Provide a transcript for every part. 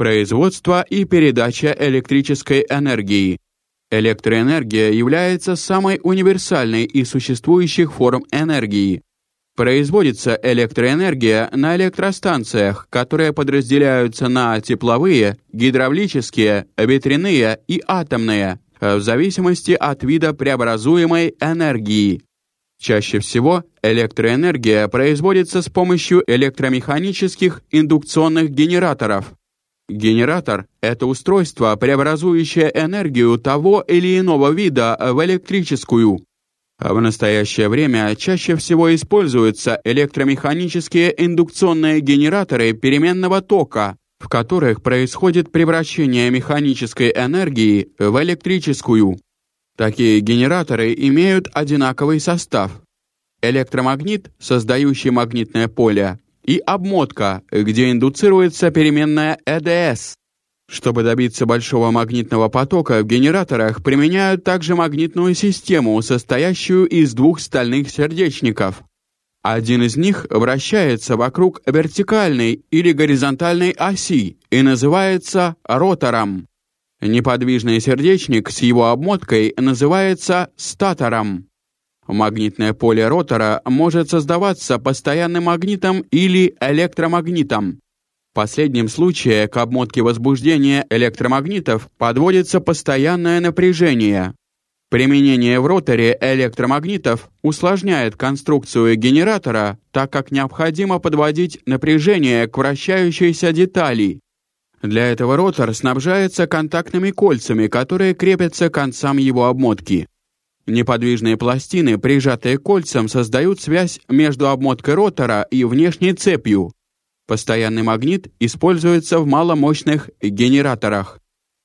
Производство и передача электрической энергии. Электроэнергия является самой универсальной из существующих форм энергии. Производится электроэнергия на электростанциях, которые подразделяются на тепловые, гидравлические, ветряные и атомные, в зависимости от вида преобразуемой энергии. Чаще всего электроэнергия производится с помощью электромеханических индукционных генераторов. Генератор — это устройство, преобразующее энергию того или иного вида в электрическую. В настоящее время чаще всего используются электромеханические индукционные генераторы переменного тока, в которых происходит превращение механической энергии в электрическую. Такие генераторы имеют одинаковый состав. Электромагнит, создающий магнитное поле, и обмотка, где индуцируется переменная ЭДС. Чтобы добиться большого магнитного потока в генераторах применяют также магнитную систему, состоящую из двух стальных сердечников. Один из них вращается вокруг вертикальной или горизонтальной оси и называется ротором. Неподвижный сердечник с его обмоткой называется статором. Магнитное поле ротора может создаваться постоянным магнитом или электромагнитом. В последнем случае к обмотке возбуждения электромагнитов подводится постоянное напряжение. Применение в роторе электромагнитов усложняет конструкцию генератора, так как необходимо подводить напряжение к вращающейся детали, для этого ротор снабжается контактными кольцами, которые крепятся к концам его обмотки. Неподвижные пластины, прижатые к кольцам, создают связь между обмоткой ротора и внешней цепью. Постоянный магнит используется в маломощных генераторах.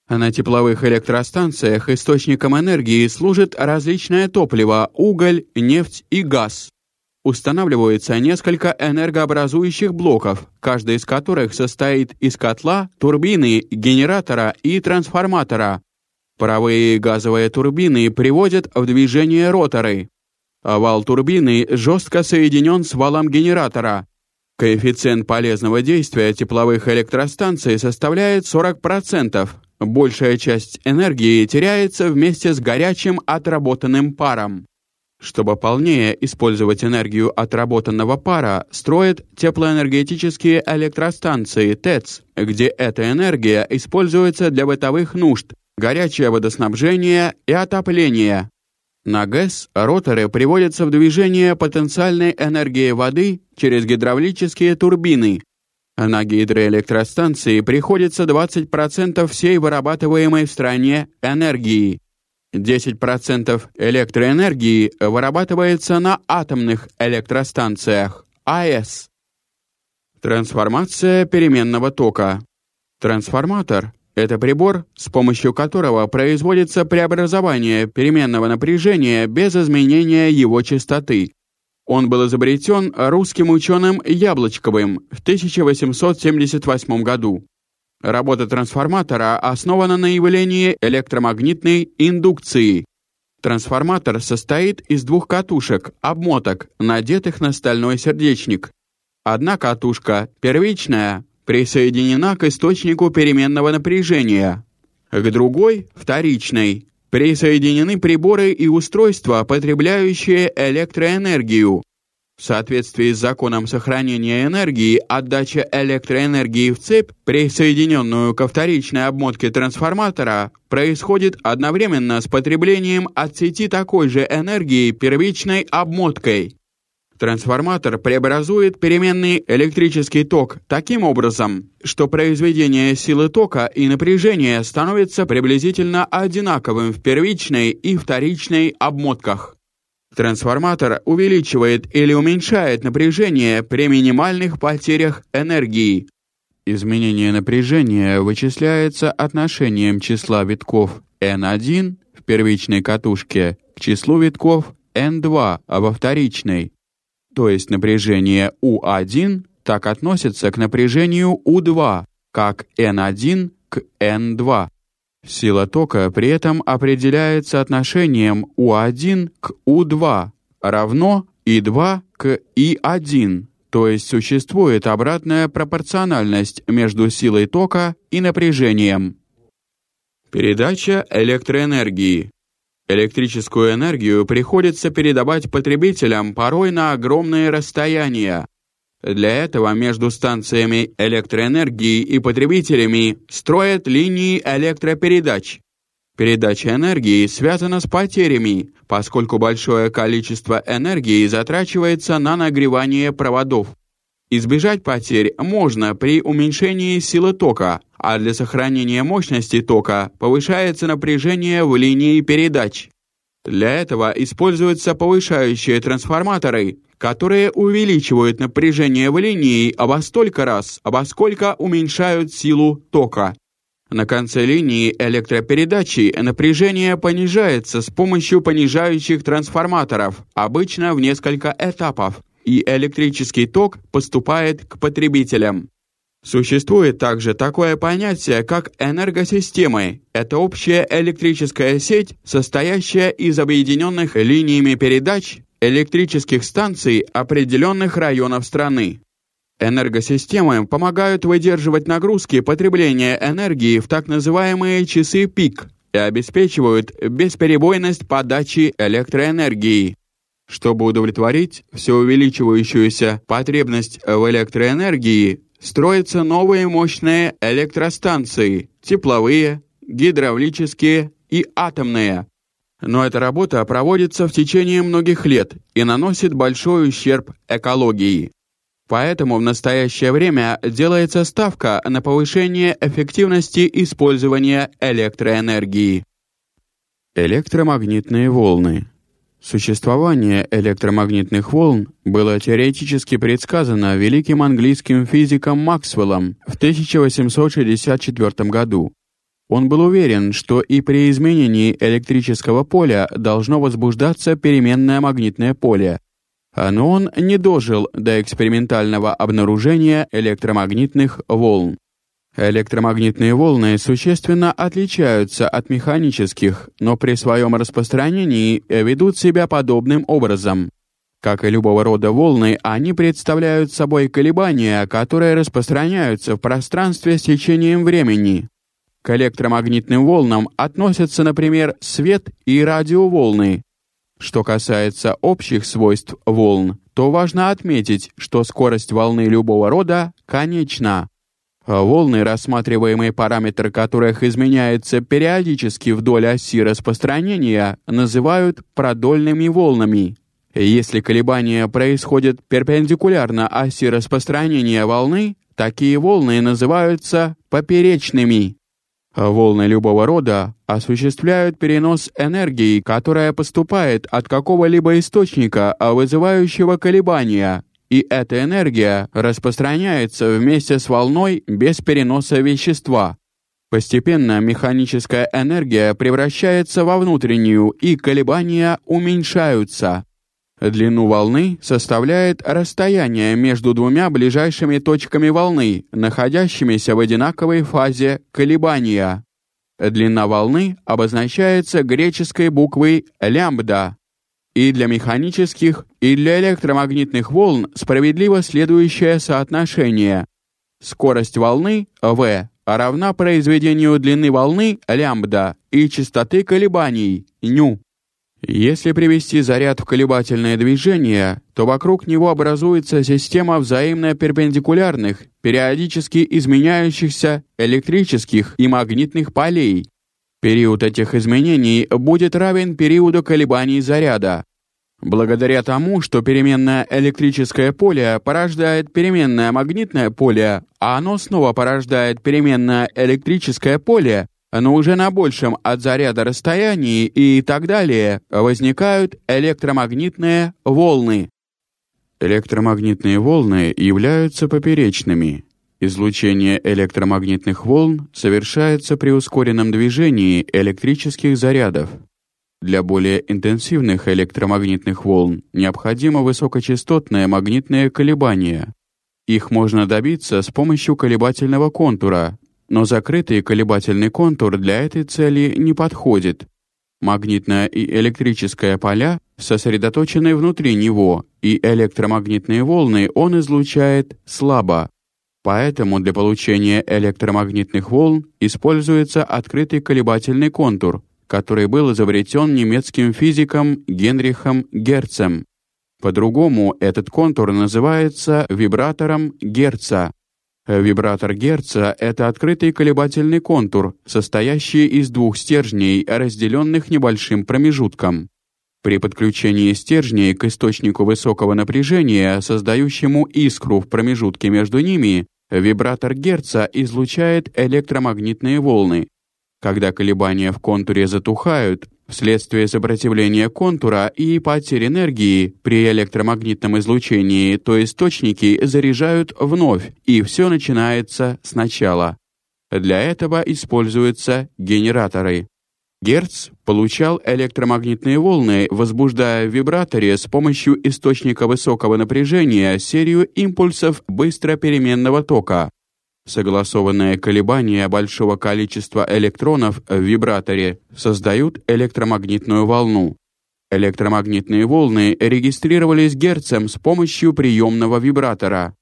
На тепловых электростанциях источником энергии служит различное топливо, уголь, нефть и газ устанавливается несколько энергообразующих блоков, каждый из которых состоит из котла, турбины, генератора и трансформатора. Паровые газовые турбины приводят в движение роторы. Вал турбины жестко соединен с валом генератора. Коэффициент полезного действия тепловых электростанций составляет 40%. Большая часть энергии теряется вместе с горячим отработанным паром. Чтобы полнее использовать энергию отработанного пара, строят теплоэнергетические электростанции ТЭЦ, где эта энергия используется для бытовых нужд, горячее водоснабжение и отопление. На ГЭС роторы приводятся в движение потенциальной энергии воды через гидравлические турбины. На гидроэлектростанции приходится 20% всей вырабатываемой в стране энергии. 10% электроэнергии вырабатывается на атомных электростанциях АЭС. Трансформация переменного тока. Трансформатор — это прибор, с помощью которого производится преобразование переменного напряжения без изменения его частоты. Он был изобретен русским ученым Яблочковым в 1878 году. Работа трансформатора основана на явлении электромагнитной индукции. Трансформатор состоит из двух катушек, обмоток, надетых на стальной сердечник. Одна катушка, первичная, присоединена к источнику переменного напряжения. К другой, вторичной, присоединены приборы и устройства, потребляющие электроэнергию. В соответствии с законом сохранения энергии, отдача электроэнергии в цепь, присоединенную ко вторичной обмотке трансформатора, происходит одновременно с потреблением от сети такой же энергии первичной обмоткой. Трансформатор преобразует переменный электрический ток таким образом, что произведение силы тока и напряжения становится приблизительно одинаковым в первичной и вторичной обмотках. Трансформатор увеличивает или уменьшает напряжение при минимальных потерях энергии. Изменение напряжения вычисляется отношением числа витков N1 в первичной катушке к числу витков N2 во вторичной. То есть напряжение U1 так относится к напряжению U2, как N1 к N2. Сила тока при этом определяется отношением U1 к U2 равно I2 к I1, то есть существует обратная пропорциональность между силой тока и напряжением. Передача электроэнергии. Электрическую энергию приходится передавать потребителям порой на огромные расстояния. Для этого между станциями электроэнергии и потребителями строят линии электропередач. Передача энергии связана с потерями, поскольку большое количество энергии затрачивается на нагревание проводов. Избежать потерь можно при уменьшении силы тока, а для сохранения мощности тока повышается напряжение в линии передач. Для этого используются повышающие трансформаторы, которые увеличивают напряжение в линии обо столько раз, обо сколько уменьшают силу тока. На конце линии электропередачи напряжение понижается с помощью понижающих трансформаторов, обычно в несколько этапов, и электрический ток поступает к потребителям. Существует также такое понятие, как энергосистемы. Это общая электрическая сеть, состоящая из объединенных линиями передач электрических станций определенных районов страны. Энергосистемы помогают выдерживать нагрузки потребления энергии в так называемые часы пик и обеспечивают бесперебойность подачи электроэнергии. Чтобы удовлетворить все увеличивающуюся потребность в электроэнергии, строятся новые мощные электростанции, тепловые, гидравлические и атомные. Но эта работа проводится в течение многих лет и наносит большой ущерб экологии. Поэтому в настоящее время делается ставка на повышение эффективности использования электроэнергии. Электромагнитные волны. Существование электромагнитных волн было теоретически предсказано великим английским физиком Максвеллом в 1864 году. Он был уверен, что и при изменении электрического поля должно возбуждаться переменное магнитное поле, но он не дожил до экспериментального обнаружения электромагнитных волн. Электромагнитные волны существенно отличаются от механических, но при своем распространении ведут себя подобным образом. Как и любого рода волны, они представляют собой колебания, которые распространяются в пространстве с течением времени. К электромагнитным волнам относятся, например, свет и радиоволны, что касается общих свойств волн, то важно отметить, что скорость волны любого рода конечна. Волны, рассматриваемые параметр которых изменяется периодически вдоль оси распространения, называют продольными волнами. Если колебания происходят перпендикулярно оси распространения волны, такие волны называются поперечными. Волны любого рода осуществляют перенос энергии, которая поступает от какого-либо источника, вызывающего колебания, и эта энергия распространяется вместе с волной без переноса вещества. Постепенно механическая энергия превращается во внутреннюю, и колебания уменьшаются. Длину волны составляет расстояние между двумя ближайшими точками волны, находящимися в одинаковой фазе колебания. Длина волны обозначается греческой буквой лямбда. И для механических, и для электромагнитных волн справедливо следующее соотношение. Скорость волны v равна произведению длины волны лямбда и частоты колебаний ню. Если привести заряд в колебательное движение, то вокруг него образуется система взаимно перпендикулярных, периодически изменяющихся электрических и магнитных полей. Период этих изменений будет равен периоду колебаний заряда. Благодаря тому, что переменное электрическое поле порождает переменное магнитное поле, а оно снова порождает переменное электрическое поле, но уже на большем от заряда расстоянии и так далее возникают электромагнитные волны. Электромагнитные волны являются поперечными. Излучение электромагнитных волн совершается при ускоренном движении электрических зарядов. Для более интенсивных электромагнитных волн необходимо высокочастотное магнитное колебание. Их можно добиться с помощью колебательного контура, но закрытый колебательный контур для этой цели не подходит. Магнитное и электрическое поля сосредоточены внутри него, и электромагнитные волны он излучает слабо. Поэтому для получения электромагнитных волн используется открытый колебательный контур, который был изобретен немецким физиком Генрихом Герцем. По-другому этот контур называется вибратором Герца. Вибратор Герца — это открытый колебательный контур, состоящий из двух стержней, разделенных небольшим промежутком. При подключении стержней к источнику высокого напряжения, создающему искру в промежутке между ними, вибратор Герца излучает электромагнитные волны. Когда колебания в контуре затухают, вследствие сопротивления контура и потери энергии при электромагнитном излучении, то источники заряжают вновь, и все начинается сначала. Для этого используются генераторы. Герц получал электромагнитные волны, возбуждая в вибраторе с помощью источника высокого напряжения серию импульсов быстропеременного тока. Согласованные колебания большого количества электронов в вибраторе создают электромагнитную волну. Электромагнитные волны регистрировались Герцем с помощью приемного вибратора.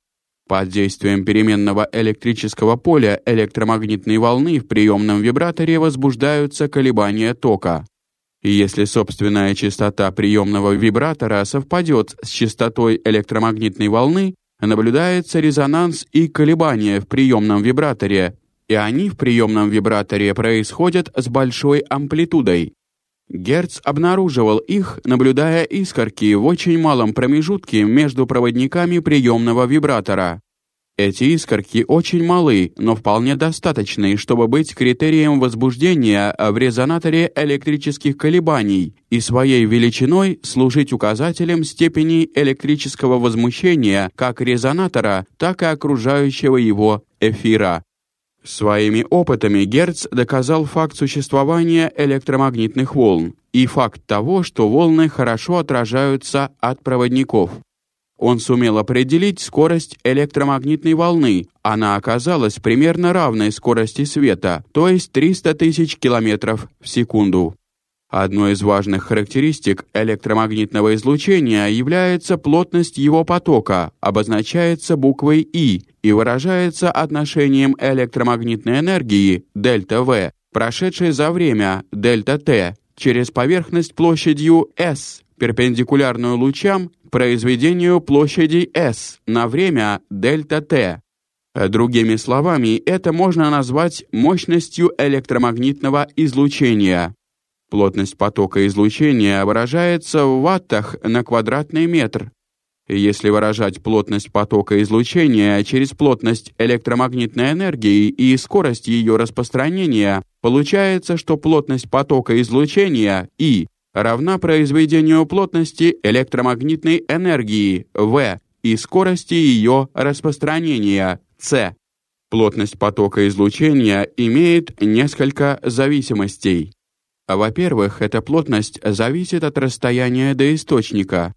Под действием переменного электрического поля электромагнитной волны в приемном вибраторе возбуждаются колебания тока. И если собственная частота приемного вибратора совпадет с частотой электромагнитной волны, наблюдается резонанс и колебания в приемном вибраторе, и они в приемном вибраторе происходят с большой амплитудой. Герц обнаруживал их, наблюдая искорки в очень малом промежутке между проводниками приемного вибратора. Эти искорки очень малы, но вполне достаточны, чтобы быть критерием возбуждения в резонаторе электрических колебаний и своей величиной служить указателем степени электрического возмущения как резонатора, так и окружающего его эфира. Своими опытами Герц доказал факт существования электромагнитных волн и факт того, что волны хорошо отражаются от проводников. Он сумел определить скорость электромагнитной волны. Она оказалась примерно равной скорости света, то есть 300 тысяч километров в секунду. Одной из важных характеристик электромагнитного излучения является плотность его потока, обозначается буквой «И» и выражается отношением электромагнитной энергии, дельта В, прошедшей за время, дельта Т, через поверхность площадью S, перпендикулярную лучам, произведению площади S на время дельта T. Другими словами, это можно назвать мощностью электромагнитного излучения. Плотность потока излучения выражается в ваттах на квадратный метр. Если выражать плотность потока излучения через плотность электромагнитной энергии и скорость ее распространения, получается, что плотность потока излучения И равна произведению плотности электромагнитной энергии В и скорости ее распространения c. Плотность потока излучения имеет несколько зависимостей. Во-первых, эта плотность зависит от расстояния до источника.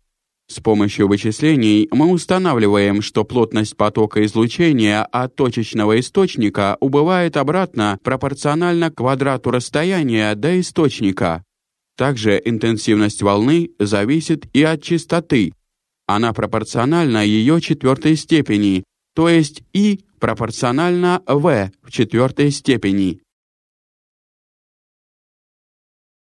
С помощью вычислений мы устанавливаем, что плотность потока излучения от точечного источника убывает обратно пропорционально квадрату расстояния до источника. Также интенсивность волны зависит и от частоты. Она пропорциональна ее четвертой степени, то есть И пропорционально В в четвертой степени.